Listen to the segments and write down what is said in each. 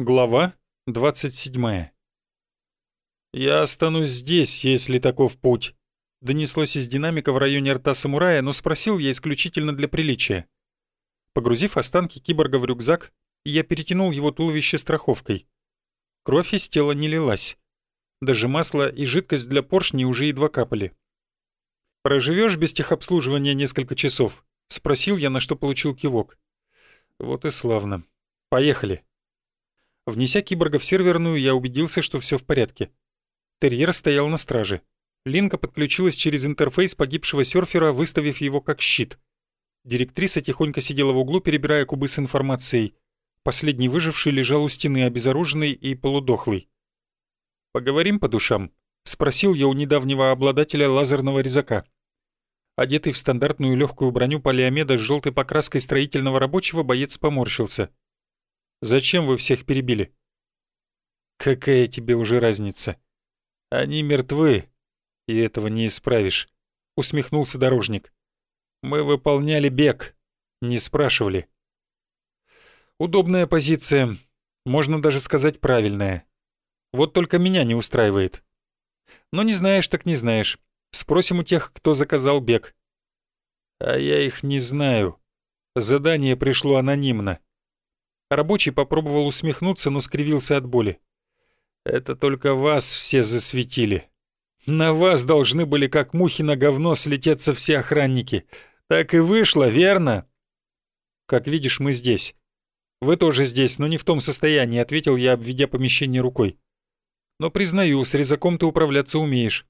Глава 27. «Я останусь здесь, если таков путь», — донеслось из динамика в районе рта самурая, но спросил я исключительно для приличия. Погрузив останки киборга в рюкзак, я перетянул его туловище страховкой. Кровь из тела не лилась. Даже масло и жидкость для поршней уже едва капали. «Проживешь без техобслуживания несколько часов?» — спросил я, на что получил кивок. «Вот и славно. Поехали». Внеся киборга в серверную, я убедился, что все в порядке. Терьер стоял на страже. Линка подключилась через интерфейс погибшего серфера, выставив его как щит. Директриса тихонько сидела в углу, перебирая кубы с информацией. Последний выживший лежал у стены, обезоруженный и полудохлый. «Поговорим по душам?» — спросил я у недавнего обладателя лазерного резака. Одетый в стандартную легкую броню полиомеда с желтой покраской строительного рабочего, боец поморщился — Зачем вы всех перебили?» «Какая тебе уже разница? Они мертвы, и этого не исправишь», — усмехнулся дорожник. «Мы выполняли бег, не спрашивали». «Удобная позиция, можно даже сказать правильная. Вот только меня не устраивает. Но не знаешь, так не знаешь. Спросим у тех, кто заказал бег». «А я их не знаю. Задание пришло анонимно. Рабочий попробовал усмехнуться, но скривился от боли. «Это только вас все засветили. На вас должны были как мухи на говно слететься все охранники. Так и вышло, верно?» «Как видишь, мы здесь». «Вы тоже здесь, но не в том состоянии», — ответил я, обведя помещение рукой. «Но признаю, с резаком ты управляться умеешь.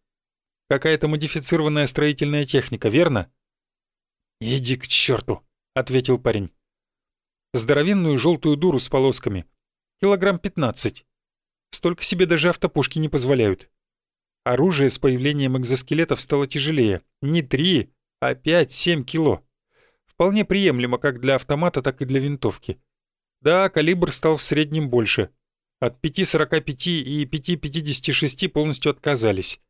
Какая-то модифицированная строительная техника, верно?» «Иди к черту», — ответил парень здоровенную желтую дуру с полосками. Килограмм 15. Столько себе даже автопушки не позволяют. Оружие с появлением экзоскелетов стало тяжелее. Не 3, а 5-7 кило. Вполне приемлемо как для автомата, так и для винтовки. Да, калибр стал в среднем больше. От 5,45 и 5,56 полностью отказались.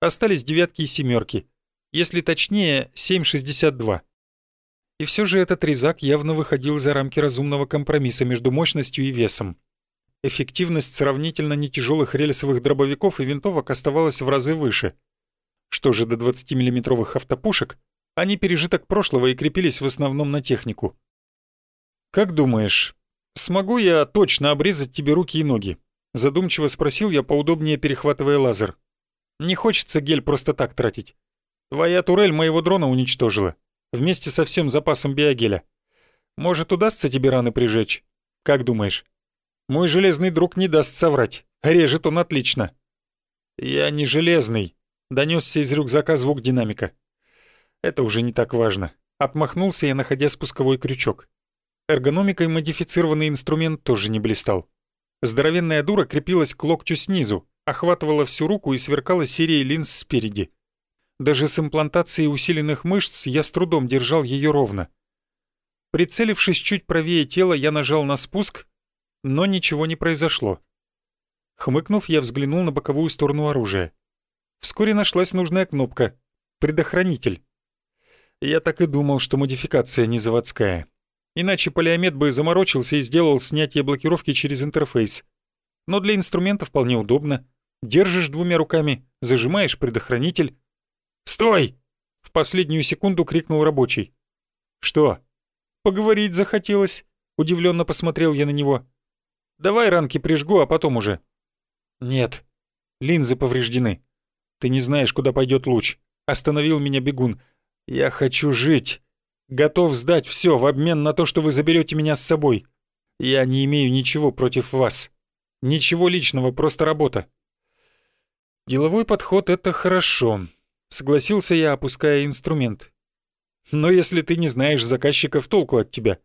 Остались девятки и семерки. Если точнее, 7,62. И все же этот резак явно выходил за рамки разумного компромисса между мощностью и весом. Эффективность сравнительно нетяжелых рельсовых дробовиков и винтовок оставалась в разы выше. Что же до 20-миллиметровых автопушек, они пережиток прошлого и крепились в основном на технику. «Как думаешь, смогу я точно обрезать тебе руки и ноги?» Задумчиво спросил я, поудобнее перехватывая лазер. «Не хочется гель просто так тратить. Твоя турель моего дрона уничтожила вместе со всем запасом биогеля. Может, удастся тебе раны прижечь? Как думаешь? Мой железный друг не даст соврать. Режет он отлично. Я не железный. Донесся из рюкзака звук динамика. Это уже не так важно. Отмахнулся я, находя спусковой крючок. Эргономикой модифицированный инструмент тоже не блистал. Здоровенная дура крепилась к локтю снизу, охватывала всю руку и сверкала серией линз спереди. Даже с имплантацией усиленных мышц я с трудом держал ее ровно. Прицелившись чуть правее тела, я нажал на спуск, но ничего не произошло. Хмыкнув, я взглянул на боковую сторону оружия. Вскоре нашлась нужная кнопка — предохранитель. Я так и думал, что модификация не заводская. Иначе полиомет бы заморочился и сделал снятие блокировки через интерфейс. Но для инструмента вполне удобно. Держишь двумя руками, зажимаешь предохранитель, «Стой!» — в последнюю секунду крикнул рабочий. «Что?» «Поговорить захотелось», — удивленно посмотрел я на него. «Давай ранки прижгу, а потом уже». «Нет, линзы повреждены. Ты не знаешь, куда пойдет луч. Остановил меня бегун. Я хочу жить. Готов сдать все в обмен на то, что вы заберете меня с собой. Я не имею ничего против вас. Ничего личного, просто работа». Деловой подход — это хорошо. Согласился я, опуская инструмент. Но если ты не знаешь заказчиков, толку от тебя.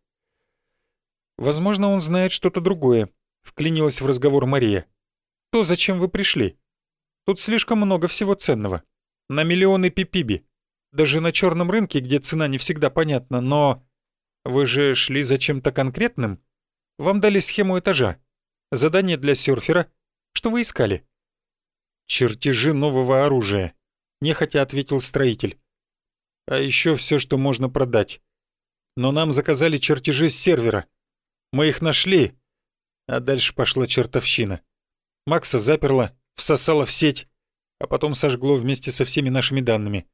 Возможно, он знает что-то другое, вклинилась в разговор Мария. То, зачем вы пришли? Тут слишком много всего ценного. На миллионы пипиби. Даже на черном рынке, где цена не всегда понятна, но... Вы же шли за чем-то конкретным? Вам дали схему этажа. Задание для серфера. Что вы искали? Чертежи нового оружия нехотя ответил строитель. А еще все, что можно продать. Но нам заказали чертежи с сервера. Мы их нашли. А дальше пошла чертовщина. Макса заперла, всосала в сеть, а потом сожгло вместе со всеми нашими данными.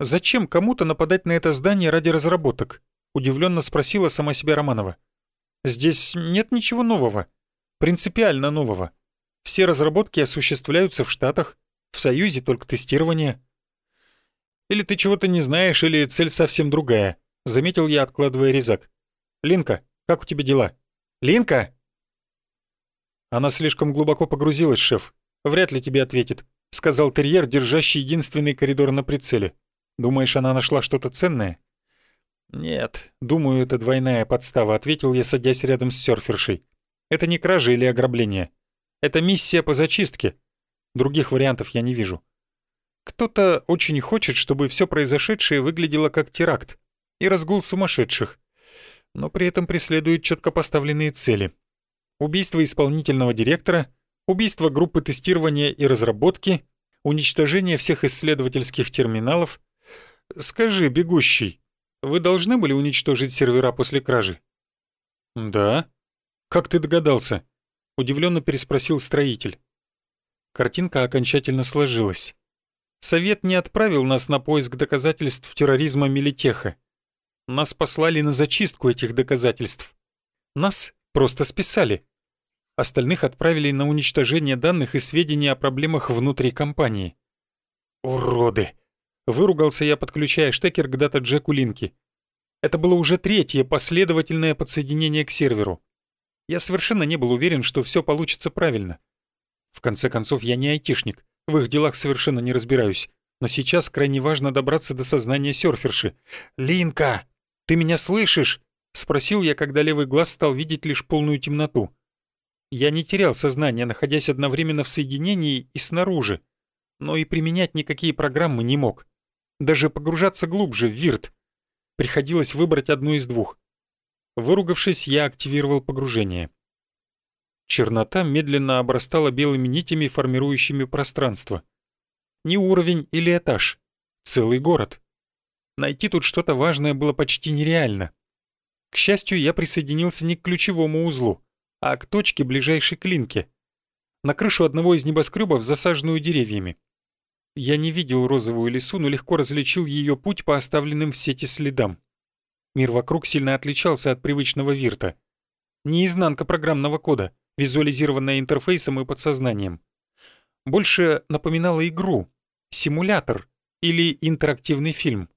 «Зачем кому-то нападать на это здание ради разработок?» — удивленно спросила сама себя Романова. «Здесь нет ничего нового, принципиально нового. Все разработки осуществляются в Штатах, в Союзе только тестирование». «Или ты чего-то не знаешь, или цель совсем другая», — заметил я, откладывая резак. «Линка, как у тебя дела?» «Линка!» Она слишком глубоко погрузилась, шеф. Вряд ли тебе ответит, сказал терьер, держащий единственный коридор на прицеле. Думаешь, она нашла что-то ценное? Нет, думаю, это двойная подстава, ответил я, садясь рядом с серфершей. Это не кража или ограбление. Это миссия по зачистке. Других вариантов я не вижу. Кто-то очень хочет, чтобы все произошедшее выглядело как теракт и разгул сумасшедших но при этом преследует четко поставленные цели. Убийство исполнительного директора, убийство группы тестирования и разработки, уничтожение всех исследовательских терминалов. Скажи, бегущий, вы должны были уничтожить сервера после кражи? Да. Как ты догадался? Удивленно переспросил строитель. Картинка окончательно сложилась. Совет не отправил нас на поиск доказательств терроризма Милитеха. Нас послали на зачистку этих доказательств. Нас просто списали. Остальных отправили на уничтожение данных и сведений о проблемах внутри компании. «Уроды!» — выругался я, подключая штекер к дата-джеку Линки. Это было уже третье последовательное подсоединение к серверу. Я совершенно не был уверен, что все получится правильно. В конце концов, я не айтишник, в их делах совершенно не разбираюсь. Но сейчас крайне важно добраться до сознания серферши. «Линка!» «Ты меня слышишь?» — спросил я, когда левый глаз стал видеть лишь полную темноту. Я не терял сознание, находясь одновременно в соединении и снаружи, но и применять никакие программы не мог. Даже погружаться глубже в вирт. Приходилось выбрать одну из двух. Выругавшись, я активировал погружение. Чернота медленно обрастала белыми нитями, формирующими пространство. Не уровень или этаж. Целый город. Найти тут что-то важное было почти нереально. К счастью, я присоединился не к ключевому узлу, а к точке, ближайшей к линке. На крышу одного из небоскребов, засаженную деревьями. Я не видел розовую лесу, но легко различил ее путь по оставленным в сети следам. Мир вокруг сильно отличался от привычного вирта. Не изнанка программного кода, визуализированная интерфейсом и подсознанием. Больше напоминала игру, симулятор или интерактивный фильм.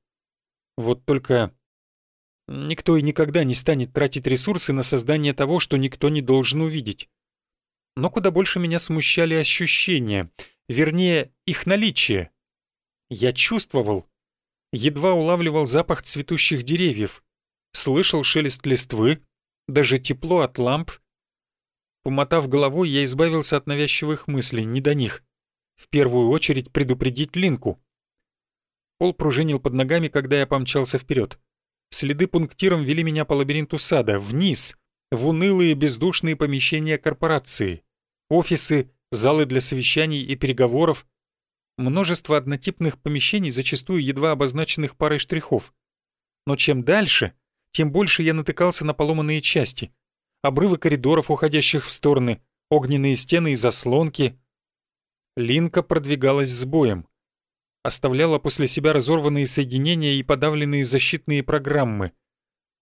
Вот только никто и никогда не станет тратить ресурсы на создание того, что никто не должен увидеть. Но куда больше меня смущали ощущения, вернее, их наличие. Я чувствовал, едва улавливал запах цветущих деревьев, слышал шелест листвы, даже тепло от ламп. Помотав головой, я избавился от навязчивых мыслей, не до них. В первую очередь предупредить Линку. Пол пружинил под ногами, когда я помчался вперед. Следы пунктиром вели меня по лабиринту сада, вниз, в унылые бездушные помещения корпорации. Офисы, залы для совещаний и переговоров. Множество однотипных помещений, зачастую едва обозначенных парой штрихов. Но чем дальше, тем больше я натыкался на поломанные части. Обрывы коридоров, уходящих в стороны, огненные стены и заслонки. Линка продвигалась с боем оставляла после себя разорванные соединения и подавленные защитные программы.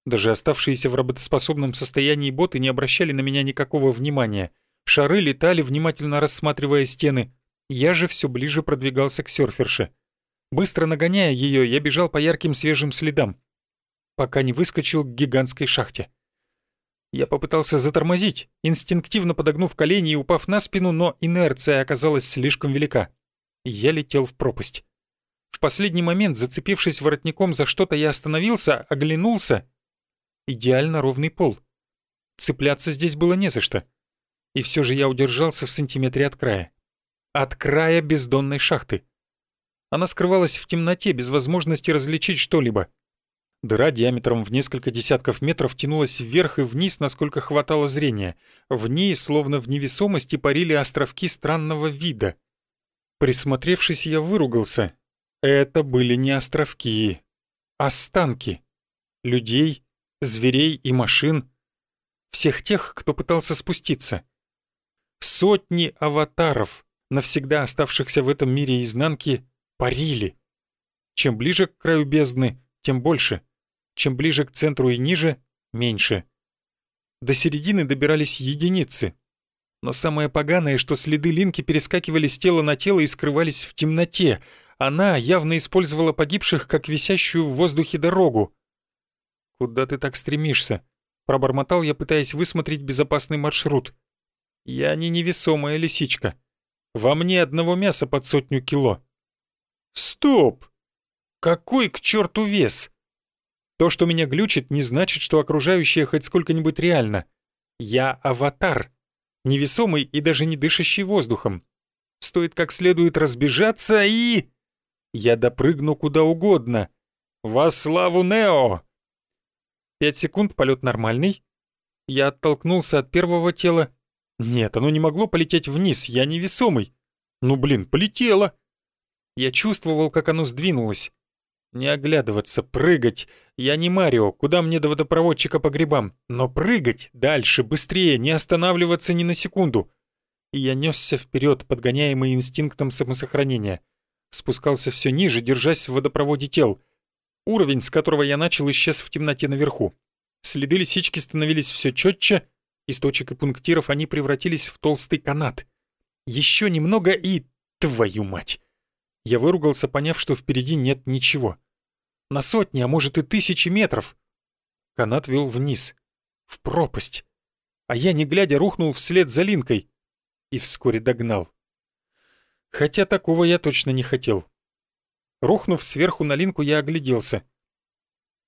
Даже оставшиеся в работоспособном состоянии боты не обращали на меня никакого внимания. Шары летали, внимательно рассматривая стены. Я же все ближе продвигался к серферше. Быстро нагоняя ее, я бежал по ярким свежим следам, пока не выскочил к гигантской шахте. Я попытался затормозить, инстинктивно подогнув колени и упав на спину, но инерция оказалась слишком велика. Я летел в пропасть. В последний момент, зацепившись воротником за что-то, я остановился, оглянулся. Идеально ровный пол. Цепляться здесь было не за что. И все же я удержался в сантиметре от края. От края бездонной шахты. Она скрывалась в темноте, без возможности различить что-либо. Дыра диаметром в несколько десятков метров тянулась вверх и вниз, насколько хватало зрения. В ней, словно в невесомости, парили островки странного вида. Присмотревшись, я выругался. Это были не островки, останки. Людей, зверей и машин. всех тех, кто пытался спуститься. Сотни аватаров, навсегда оставшихся в этом мире изнанки, парили. Чем ближе к краю бездны, тем больше. Чем ближе к центру и ниже, меньше. До середины добирались единицы. Но самое поганое, что следы Линки перескакивали с тела на тело и скрывались в темноте. Она явно использовала погибших как висящую в воздухе дорогу. «Куда ты так стремишься?» — пробормотал я, пытаясь высмотреть безопасный маршрут. «Я не невесомая лисичка. Во мне одного мяса под сотню кило». «Стоп! Какой к черту вес?» То, что меня глючит, не значит, что окружающее хоть сколько-нибудь реально. Я аватар, невесомый и даже не дышащий воздухом. Стоит как следует разбежаться и... Я допрыгну куда угодно. Во славу Нео! Пять секунд, полет нормальный. Я оттолкнулся от первого тела. Нет, оно не могло полететь вниз, я невесомый. Ну блин, полетело. Я чувствовал, как оно сдвинулось. Не оглядываться, прыгать. Я не Марио, куда мне до водопроводчика по грибам? Но прыгать дальше, быстрее, не останавливаться ни на секунду. И я несся вперед, подгоняемый инстинктом самосохранения. Спускался все ниже, держась в водопроводе тел. Уровень, с которого я начал, исчез в темноте наверху. Следы лисички становились все четче, из и пунктиров они превратились в толстый канат. Еще немного и... Твою мать! Я выругался, поняв, что впереди нет ничего. На сотни, а может и тысячи метров. Канат вел вниз, в пропасть. А я, не глядя, рухнул вслед за Линкой и вскоре догнал. Хотя такого я точно не хотел. Рухнув сверху на Линку, я огляделся.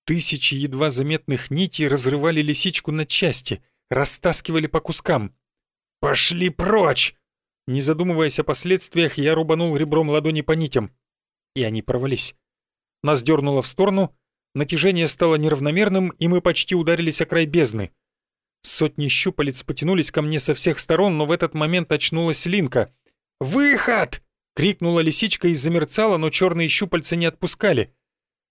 Тысячи едва заметных нитей разрывали лисичку на части, растаскивали по кускам. «Пошли прочь!» Не задумываясь о последствиях, я рубанул ребром ладони по нитям. И они порвались. Нас дернуло в сторону, натяжение стало неравномерным, и мы почти ударились о край бездны. Сотни щупалец потянулись ко мне со всех сторон, но в этот момент очнулась Линка. «Выход!» — крикнула лисичка и замерцала, но черные щупальца не отпускали.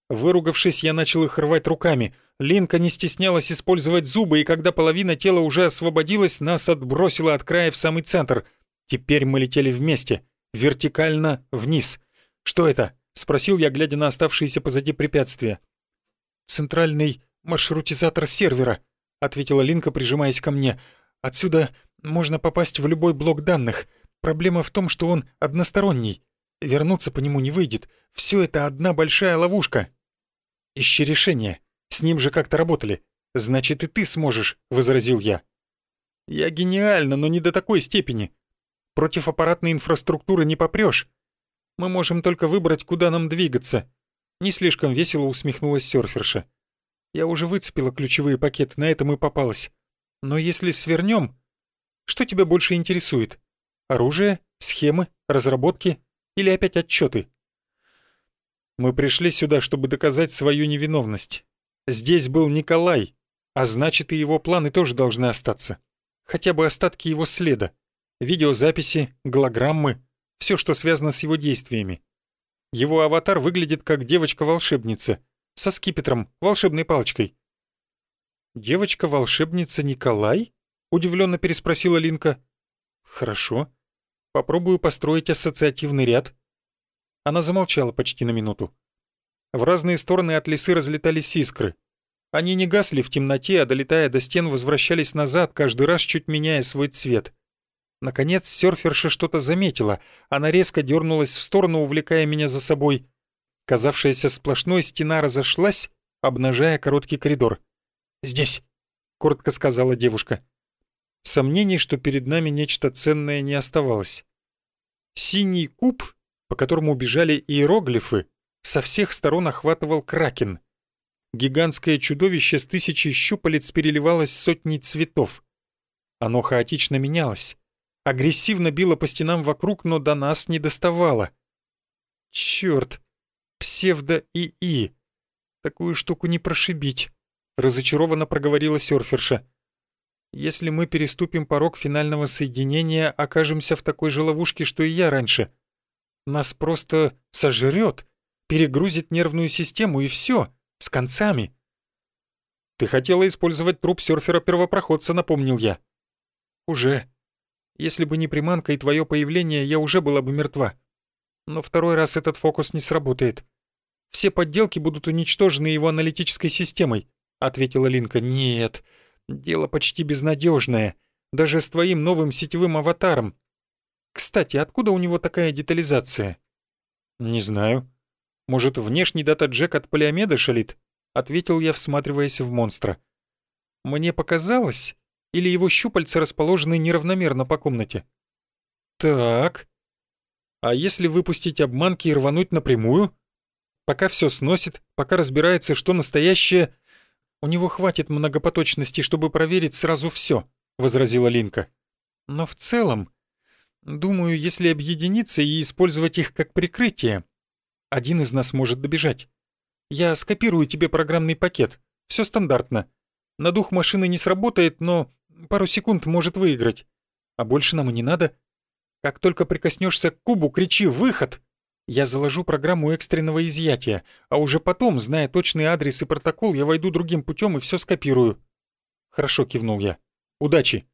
Выругавшись, я начал их рвать руками. Линка не стеснялась использовать зубы, и когда половина тела уже освободилась, нас отбросило от края в самый центр. Теперь мы летели вместе, вертикально вниз. «Что это?» — спросил я, глядя на оставшиеся позади препятствия. «Центральный маршрутизатор сервера», — ответила Линка, прижимаясь ко мне. «Отсюда можно попасть в любой блок данных. Проблема в том, что он односторонний. Вернуться по нему не выйдет. Все это одна большая ловушка». «Ищи решение. С ним же как-то работали. Значит, и ты сможешь», — возразил я. «Я гениально, но не до такой степени. Против аппаратной инфраструктуры не попрёшь. Мы можем только выбрать, куда нам двигаться». Не слишком весело усмехнулась серферша. «Я уже выцепила ключевые пакеты, на этом и попалась. Но если свернем, что тебя больше интересует? Оружие, схемы, разработки или опять отчеты? Мы пришли сюда, чтобы доказать свою невиновность. Здесь был Николай, а значит и его планы тоже должны остаться. Хотя бы остатки его следа видеозаписи, голограммы, все, что связано с его действиями. Его аватар выглядит как девочка-волшебница, со скипетром, волшебной палочкой. «Девочка-волшебница Николай?» — удивленно переспросила Линка. «Хорошо. Попробую построить ассоциативный ряд». Она замолчала почти на минуту. В разные стороны от лесы разлетались искры. Они не гасли в темноте, а долетая до стен, возвращались назад, каждый раз чуть меняя свой цвет — Наконец серферша что-то заметила. Она резко дернулась в сторону, увлекая меня за собой. Казавшаяся сплошной стена разошлась, обнажая короткий коридор. «Здесь», — коротко сказала девушка. Сомнений, что перед нами нечто ценное, не оставалось. Синий куб, по которому бежали иероглифы, со всех сторон охватывал кракен. Гигантское чудовище с тысячей щупалец переливалось сотней цветов. Оно хаотично менялось агрессивно била по стенам вокруг, но до нас не доставала. Черт, псевдо-ИИ. Такую штуку не прошибить, разочарованно проговорила серферша. Если мы переступим порог финального соединения, окажемся в такой же ловушке, что и я раньше. Нас просто сожрет, перегрузит нервную систему и все, с концами. Ты хотела использовать труп серфера-первопроходца, напомнил я. Уже. Если бы не приманка и твое появление, я уже была бы мертва. Но второй раз этот фокус не сработает. Все подделки будут уничтожены его аналитической системой, ответила Линка. Нет, дело почти безнадежное, даже с твоим новым сетевым аватаром. Кстати, откуда у него такая детализация? Не знаю. Может, внешний дата-джек от полиомеда шалит? Ответил я, всматриваясь в монстра. Мне показалось, или его щупальца расположены неравномерно по комнате? Так. А если выпустить обманки и рвануть напрямую? Пока все сносит, пока разбирается, что настоящее... У него хватит многопоточности, чтобы проверить сразу все, возразила Линка. Но в целом, думаю, если объединиться и использовать их как прикрытие, один из нас может добежать. Я скопирую тебе программный пакет. Все стандартно. На дух машины не сработает, но пару секунд может выиграть. А больше нам и не надо. Как только прикоснешься к кубу, кричи «Выход!» Я заложу программу экстренного изъятия, а уже потом, зная точный адрес и протокол, я войду другим путем и все скопирую. Хорошо, кивнул я. Удачи.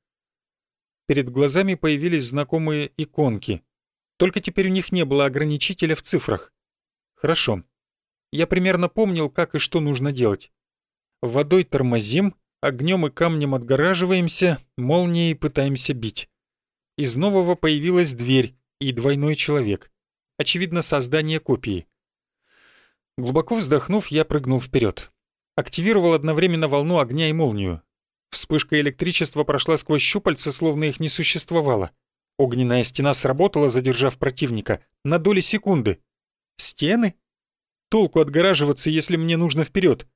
Перед глазами появились знакомые иконки. Только теперь у них не было ограничителя в цифрах. Хорошо. Я примерно помнил, как и что нужно делать. Водой тормозим, огнем и камнем отгораживаемся, молнией пытаемся бить. Из нового появилась дверь и двойной человек. Очевидно, создание копии. Глубоко вздохнув, я прыгнул вперед. Активировал одновременно волну огня и молнию. Вспышка электричества прошла сквозь щупальца, словно их не существовало. Огненная стена сработала, задержав противника, на доли секунды. Стены? Толку отгораживаться, если мне нужно вперед?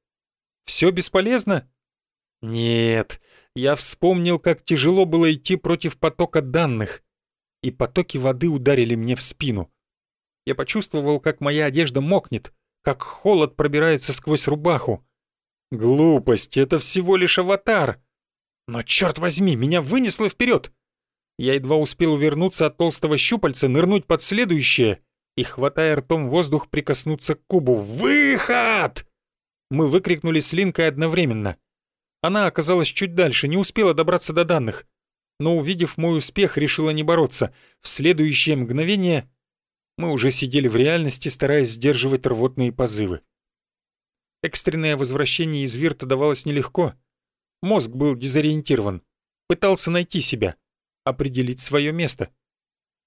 Все бесполезно? Нет, я вспомнил, как тяжело было идти против потока данных. И потоки воды ударили мне в спину. Я почувствовал, как моя одежда мокнет, как холод пробирается сквозь рубаху. Глупость, это всего лишь аватар. Но черт возьми, меня вынесло вперед. Я едва успел увернуться от толстого щупальца, нырнуть под следующее и, хватая ртом воздух, прикоснуться к кубу. «Выход!» Мы выкрикнули с Линкой одновременно. Она оказалась чуть дальше, не успела добраться до данных. Но, увидев мой успех, решила не бороться. В следующее мгновение мы уже сидели в реальности, стараясь сдерживать рвотные позывы. Экстренное возвращение из Вирта давалось нелегко. Мозг был дезориентирован. Пытался найти себя, определить свое место.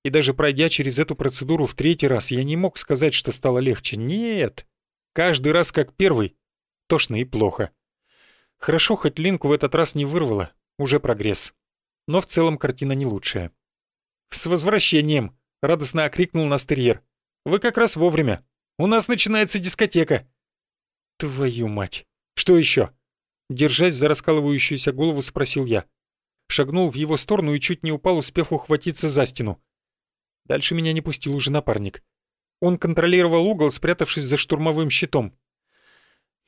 И даже пройдя через эту процедуру в третий раз, я не мог сказать, что стало легче. Нет. Каждый раз как первый. Тошно и плохо. Хорошо, хоть Линку в этот раз не вырвало, уже прогресс. Но в целом картина не лучшая. «С возвращением!» — радостно окрикнул нас. «Вы как раз вовремя. У нас начинается дискотека». «Твою мать! Что еще?» Держась за раскалывающуюся голову, спросил я. Шагнул в его сторону и чуть не упал, успев ухватиться за стену. Дальше меня не пустил уже напарник. Он контролировал угол, спрятавшись за штурмовым щитом.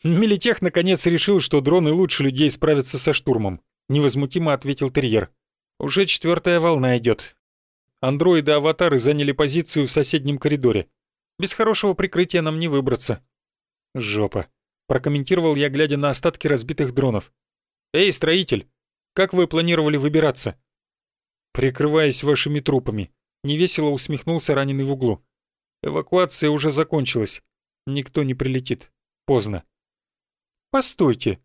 «Мелитех наконец решил, что дроны лучше людей справятся со штурмом», — невозмутимо ответил терьер. «Уже четвертая волна идет. Андроиды-аватары заняли позицию в соседнем коридоре. Без хорошего прикрытия нам не выбраться». «Жопа», — прокомментировал я, глядя на остатки разбитых дронов. «Эй, строитель, как вы планировали выбираться?» «Прикрываясь вашими трупами», — невесело усмехнулся раненый в углу. «Эвакуация уже закончилась. Никто не прилетит. Поздно». «Постойте.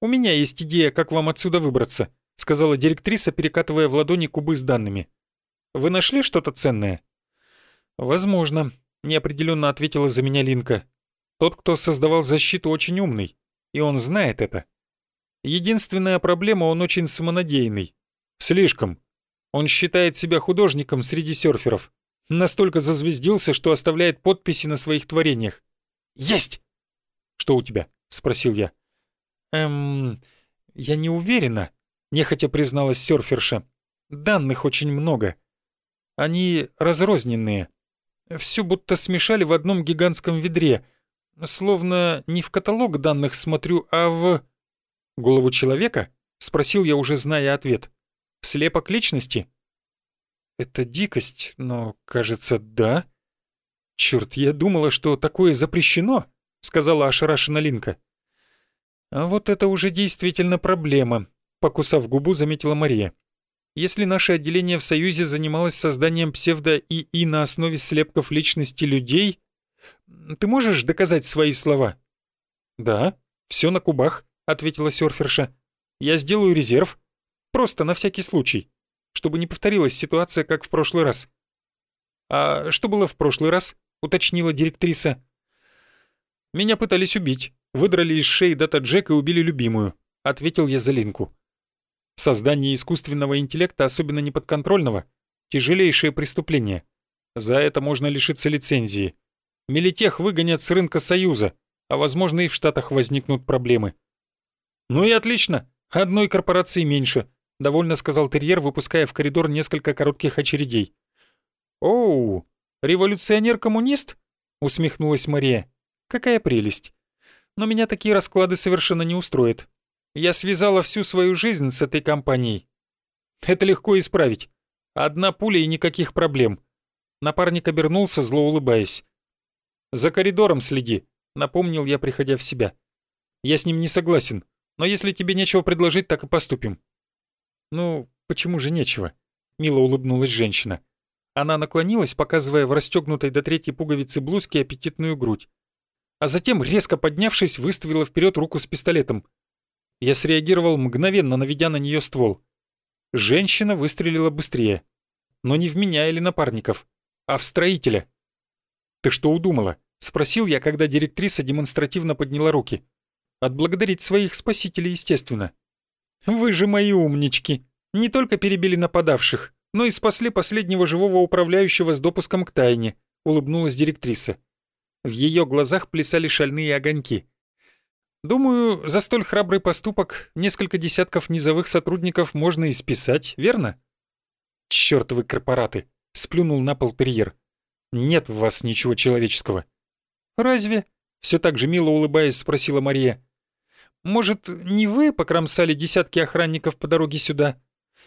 У меня есть идея, как вам отсюда выбраться», — сказала директриса, перекатывая в ладони кубы с данными. «Вы нашли что-то ценное?» «Возможно», — неопределенно ответила за меня Линка. «Тот, кто создавал защиту, очень умный, и он знает это. Единственная проблема, он очень самонадеянный. Слишком. Он считает себя художником среди серферов. Настолько зазвездился, что оставляет подписи на своих творениях. «Есть!» «Что у тебя?» — спросил я. «Эм, я не уверена», — нехотя призналась серферша. «Данных очень много. Они разрозненные. Все будто смешали в одном гигантском ведре. Словно не в каталог данных смотрю, а в...» «Голову человека?» — спросил я, уже зная ответ. «Слепок личности?» «Это дикость, но, кажется, да». «Чёрт, я думала, что такое запрещено», — сказала ошарашена Линка. А вот это уже действительно проблема, покусав губу, заметила Мария. Если наше отделение в Союзе занималось созданием псевдо-ИИ на основе слепков личности людей, ты можешь доказать свои слова? Да, все на кубах, ответила серферша. Я сделаю резерв. Просто на всякий случай. Чтобы не повторилась ситуация, как в прошлый раз. А что было в прошлый раз? Уточнила директриса. Меня пытались убить. Выдрали из шеи дата Джек и убили любимую. Ответил я за Линку. Создание искусственного интеллекта, особенно неподконтрольного, тяжелейшее преступление. За это можно лишиться лицензии. Мелитех выгонят с рынка Союза, а возможно и в Штатах возникнут проблемы. «Ну и отлично, одной корпорации меньше», — довольно сказал терьер, выпуская в коридор несколько коротких очередей. «Оу, революционер-коммунист?» — усмехнулась Мария. «Какая прелесть. Но меня такие расклады совершенно не устроят. Я связала всю свою жизнь с этой компанией. Это легко исправить. Одна пуля и никаких проблем. Напарник обернулся, зло улыбаясь. «За коридором следи», — напомнил я, приходя в себя. «Я с ним не согласен, но если тебе нечего предложить, так и поступим». «Ну, почему же нечего?» — мило улыбнулась женщина. Она наклонилась, показывая в расстегнутой до третьей пуговицы блузки аппетитную грудь. А затем, резко поднявшись, выставила вперед руку с пистолетом — я среагировал мгновенно, наведя на нее ствол. Женщина выстрелила быстрее. Но не в меня или напарников, а в строителя. «Ты что удумала?» — спросил я, когда директриса демонстративно подняла руки. «Отблагодарить своих спасителей, естественно». «Вы же мои умнички! Не только перебили нападавших, но и спасли последнего живого управляющего с допуском к тайне», — улыбнулась директриса. В ее глазах плясали шальные огоньки. Думаю, за столь храбрый поступок несколько десятков низовых сотрудников можно и списать, верно? Чёртовы корпораты! Сплюнул на пол терьер. Нет в вас ничего человеческого. Разве? Все так же мило улыбаясь, спросила Мария. Может, не вы покромсали десятки охранников по дороге сюда?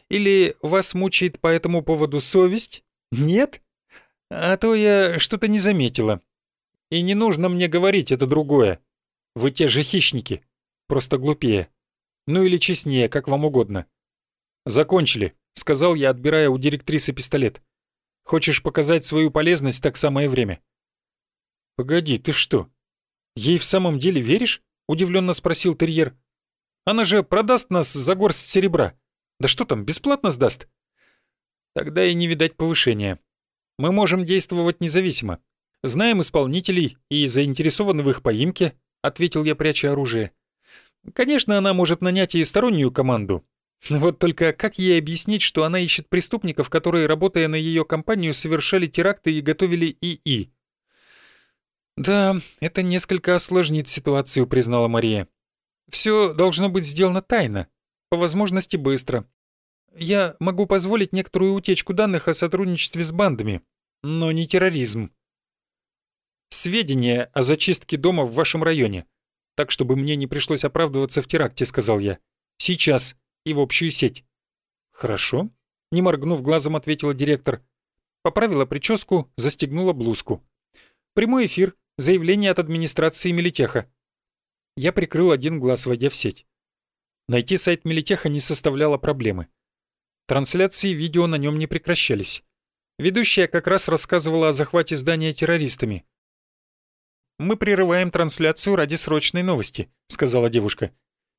Или вас мучает по этому поводу совесть? Нет? А то я что-то не заметила. И не нужно мне говорить это другое. Вы те же хищники, просто глупее. Ну или честнее, как вам угодно. Закончили, сказал я, отбирая у директрисы пистолет. Хочешь показать свою полезность, так самое время. Погоди, ты что? Ей в самом деле веришь? Удивленно спросил терьер. Она же продаст нас за горсть серебра. Да что там, бесплатно сдаст? Тогда и не видать повышения. Мы можем действовать независимо. Знаем исполнителей и заинтересованы в их поимке, ответил я, пряча оружие. Конечно, она может нанять и стороннюю команду. Вот только как ей объяснить, что она ищет преступников, которые, работая на ее компанию, совершали теракты и готовили ИИ? «Да, это несколько осложнит ситуацию», — признала Мария. «Все должно быть сделано тайно, по возможности быстро. Я могу позволить некоторую утечку данных о сотрудничестве с бандами, но не терроризм сведения о зачистке дома в вашем районе. Так, чтобы мне не пришлось оправдываться в теракте», — сказал я. «Сейчас. И в общую сеть». «Хорошо», — не моргнув глазом, ответила директор. Поправила прическу, застегнула блузку. «Прямой эфир. Заявление от администрации Мелитеха». Я прикрыл один глаз, войдя в сеть. Найти сайт Мелитеха не составляло проблемы. Трансляции видео на нем не прекращались. Ведущая как раз рассказывала о захвате здания террористами. «Мы прерываем трансляцию ради срочной новости», — сказала девушка.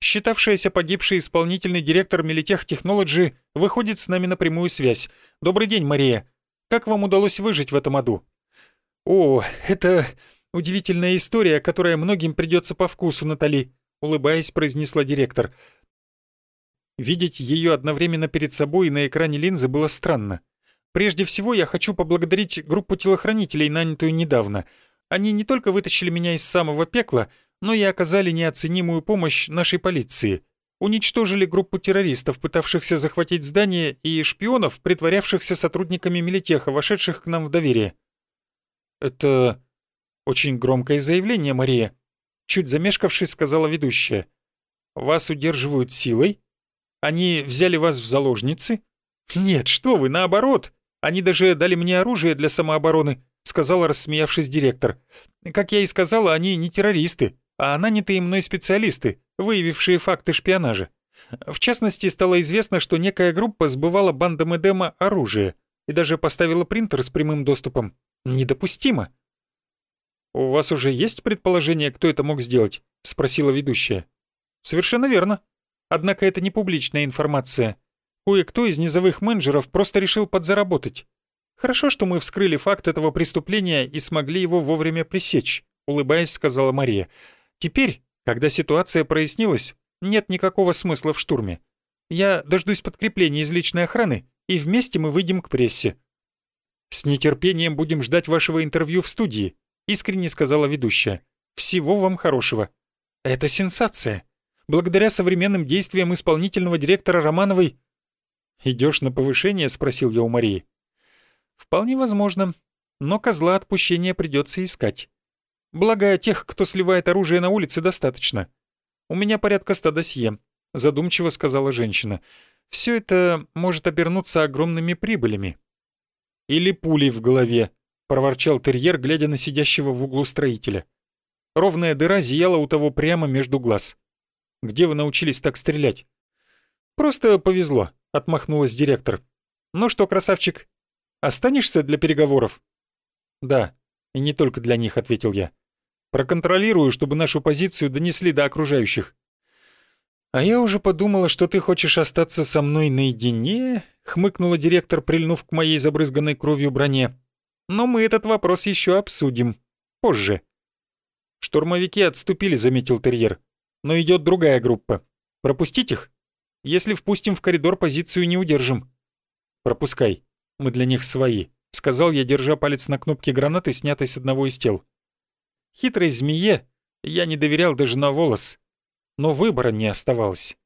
«Считавшаяся погибшей исполнительный директор Мелитех Технологи выходит с нами на прямую связь. Добрый день, Мария. Как вам удалось выжить в этом аду?» «О, это удивительная история, которая многим придется по вкусу, Натали», — улыбаясь, произнесла директор. Видеть ее одновременно перед собой и на экране линзы было странно. Прежде всего, я хочу поблагодарить группу телохранителей, нанятую недавно — они не только вытащили меня из самого пекла, но и оказали неоценимую помощь нашей полиции. Уничтожили группу террористов, пытавшихся захватить здание, и шпионов, притворявшихся сотрудниками Милитеха, вошедших к нам в доверие. «Это очень громкое заявление, Мария», — чуть замешкавшись, сказала ведущая. «Вас удерживают силой? Они взяли вас в заложницы?» «Нет, что вы, наоборот. Они даже дали мне оружие для самообороны сказала, рассмеявшись директор. «Как я и сказала, они не террористы. а нанятые мной специалисты, выявившие факты шпионажа. В частности, стало известно, что некая группа сбывала бандам Эдема оружие и даже поставила принтер с прямым доступом. Недопустимо. «У вас уже есть предположение, кто это мог сделать?» — спросила ведущая. «Совершенно верно. Однако это не публичная информация. Кое-кто из низовых менеджеров просто решил подзаработать. Хорошо, что мы вскрыли факт этого преступления и смогли его вовремя пресечь», — улыбаясь, сказала Мария. «Теперь, когда ситуация прояснилась, нет никакого смысла в штурме. Я дождусь подкрепления из личной охраны, и вместе мы выйдем к прессе». «С нетерпением будем ждать вашего интервью в студии», — искренне сказала ведущая. «Всего вам хорошего». «Это сенсация. Благодаря современным действиям исполнительного директора Романовой...» «Идешь на повышение?» — спросил я у Марии. «Вполне возможно. Но козла отпущения придется искать. Благо, тех, кто сливает оружие на улице, достаточно. У меня порядка ста досье», — задумчиво сказала женщина. «Все это может обернуться огромными прибылями». «Или пулей в голове», — проворчал терьер, глядя на сидящего в углу строителя. Ровная дыра зияла у того прямо между глаз. «Где вы научились так стрелять?» «Просто повезло», — отмахнулась директор. «Ну что, красавчик, останешься для переговоров?» «Да, и не только для них», — ответил я. Проконтролирую, чтобы нашу позицию донесли до окружающих». «А я уже подумала, что ты хочешь остаться со мной наедине», — хмыкнула директор, прильнув к моей забрызганной кровью броне. «Но мы этот вопрос еще обсудим. Позже». «Штурмовики отступили», — заметил терьер. «Но идет другая группа. Пропустить их? Если впустим в коридор, позицию не удержим». «Пропускай. Мы для них свои», — сказал я, держа палец на кнопке гранаты, снятой с одного из тел. Хитрой змее я не доверял даже на волос, но выбора не оставалось.